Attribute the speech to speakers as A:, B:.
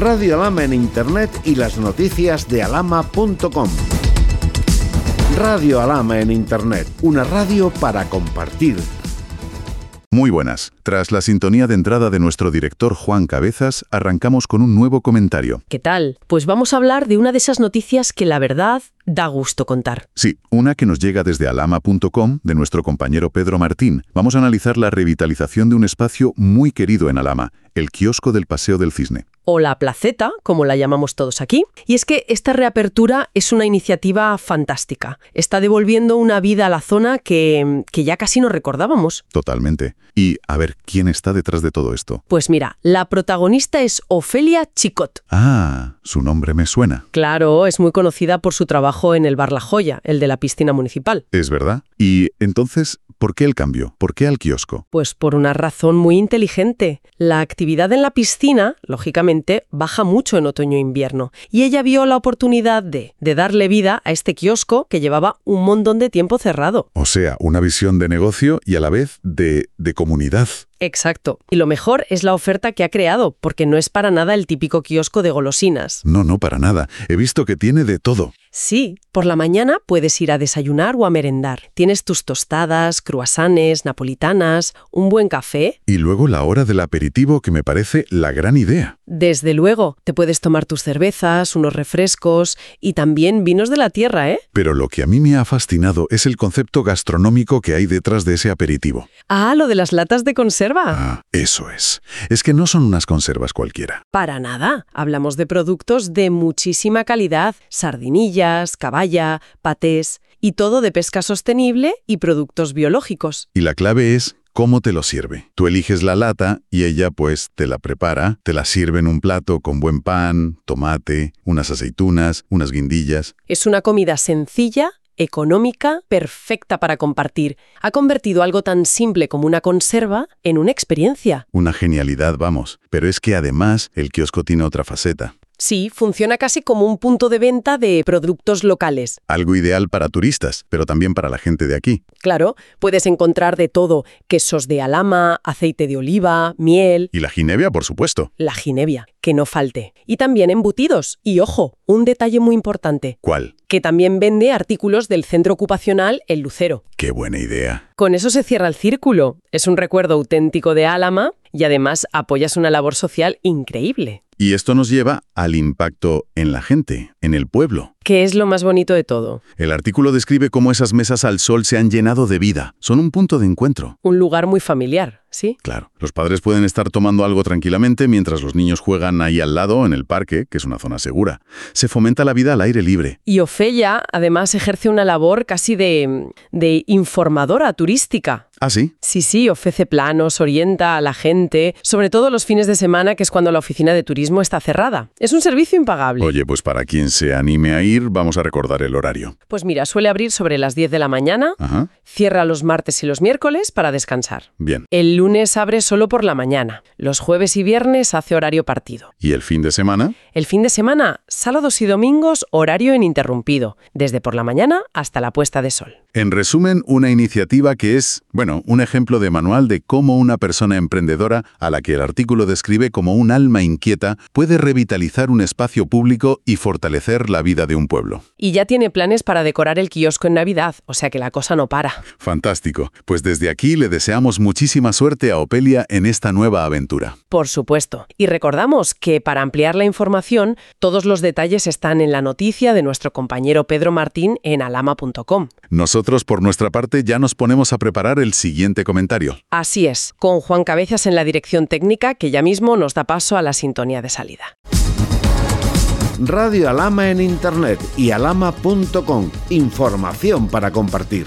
A: Radio Alama en Internet y las noticias de alama.com. Radio Alama en Internet, una radio para compartir.
B: Muy buenas. Tras la sintonía de entrada de nuestro director Juan Cabezas, arrancamos con un nuevo comentario.
C: ¿Qué tal? Pues vamos a hablar de una de esas noticias que la verdad da gusto contar.
B: Sí, una que nos llega desde alama.com de nuestro compañero Pedro Martín. Vamos a analizar la revitalización de un espacio muy querido en Alama, el kiosco del Paseo del Cisne.
C: O la placeta, como la llamamos todos aquí. Y es que esta reapertura es una iniciativa fantástica. Está devolviendo una vida a la zona que, que ya casi no recordábamos.
B: Totalmente. Y a ver, ¿quién está detrás de todo esto?
C: Pues mira, la protagonista es Ofelia Chicot.
B: Ah, su nombre me suena.
C: Claro, es muy conocida por su trabajo en el Bar La Joya, el de la piscina municipal.
B: Es verdad. Y entonces, ¿por qué el cambio? ¿Por qué al kiosco?
C: Pues por una razón muy inteligente. La actividad en la piscina, lógicamente, baja mucho en otoño e invierno. Y ella vio la oportunidad de, de darle vida a este kiosco que llevaba un montón de tiempo cerrado.
B: O sea, una visión de negocio y a la vez de, de comunidad.
C: Exacto. Y lo mejor es la oferta que ha creado, porque no es para nada el típico kiosco de golosinas.
B: No, no, para nada. He visto que tiene de todo.
C: Sí, por la mañana puedes ir a desayunar o a merendar. Tienes tus tostadas, cruasanes, napolitanas, un buen café.
B: Y luego la hora del aperitivo que me parece la gran idea.
C: Desde luego, te puedes tomar tus cervezas, unos refrescos y también vinos de la tierra, ¿eh?
B: Pero lo que a mí me ha fascinado es el concepto gastronómico que hay detrás de ese aperitivo.
C: Ah, lo de las latas de conserva.
B: Ah, eso es. Es que no son unas conservas cualquiera.
C: Para nada. Hablamos de productos de muchísima calidad, caballa, patés y todo de pesca sostenible y productos biológicos.
B: Y la clave es cómo te lo sirve. Tú eliges la lata y ella pues te la prepara, te la sirve en un plato con buen pan, tomate, unas aceitunas, unas guindillas.
C: Es una comida sencilla económica, perfecta para compartir. Ha convertido algo tan simple como una conserva en una experiencia.
B: Una genialidad, vamos. Pero es que además el kiosco tiene otra faceta.
C: Sí, funciona casi como un punto de venta de productos locales.
B: Algo ideal para turistas, pero también para la gente de aquí.
C: Claro, puedes encontrar de todo, quesos de alama, aceite de oliva, miel.
B: Y la ginebia, por supuesto.
C: La ginebia, que no falte. Y también embutidos. Y ojo, un detalle muy importante.
B: ¿Cuál?
C: Que también vende artículos del centro ocupacional El Lucero.
B: Qué buena idea.
C: Con eso se cierra el círculo. Es un recuerdo auténtico de Álama y además apoyas una labor social increíble.
B: Y esto nos lleva al impacto en la gente, en el pueblo.
C: ¿Qué es lo más bonito de todo?
B: El artículo describe cómo esas mesas al sol se han llenado de vida. Son un punto de encuentro.
C: Un lugar muy familiar, ¿sí?
B: Claro. Los padres pueden estar tomando algo tranquilamente mientras los niños juegan ahí al lado, en el parque, que es una zona segura. Se fomenta la vida al aire libre.
C: Y Ofelia, además, ejerce una labor casi de, de informadora turística.
B: ¿Ah, sí?
C: Sí, sí, ofrece planos, orienta a la gente, sobre todo los fines de semana, que es cuando la oficina de turismo está cerrada. Es un servicio impagable.
B: Oye, pues para quien se anime a ir, vamos a recordar el horario.
C: Pues mira, suele abrir sobre las 10 de la mañana,
B: Ajá.
C: cierra los martes y los miércoles para descansar.
B: Bien.
C: El lunes abre solo por la mañana. Los jueves y viernes hace horario partido.
B: ¿Y el fin de semana?
C: El fin de semana, sábados y domingos, horario ininterrumpido, desde por la mañana hasta la puesta de sol.
B: En resumen, una iniciativa que es, bueno, un ejemplo de manual de cómo una persona emprendedora, a la que el artículo describe como un alma inquieta, puede revitalizar un espacio público y fortalecer la vida de un pueblo.
C: Y ya tiene planes para decorar el kiosco en Navidad, o sea que la cosa no para.
B: Fantástico. Pues desde aquí le deseamos muchísima suerte a Opelia en esta nueva aventura.
C: Por supuesto. Y recordamos que para ampliar la información, todos los detalles están en la noticia de nuestro compañero Pedro Martín en alama.com.
B: Nosotros, por nuestra parte, ya nos ponemos a preparar el siguiente comentario.
C: Así es, con Juan Cabezas en la dirección técnica, que ya mismo nos da paso a la sintonía de salida.
A: Radio Alama en Internet y alama.com. Información para compartir.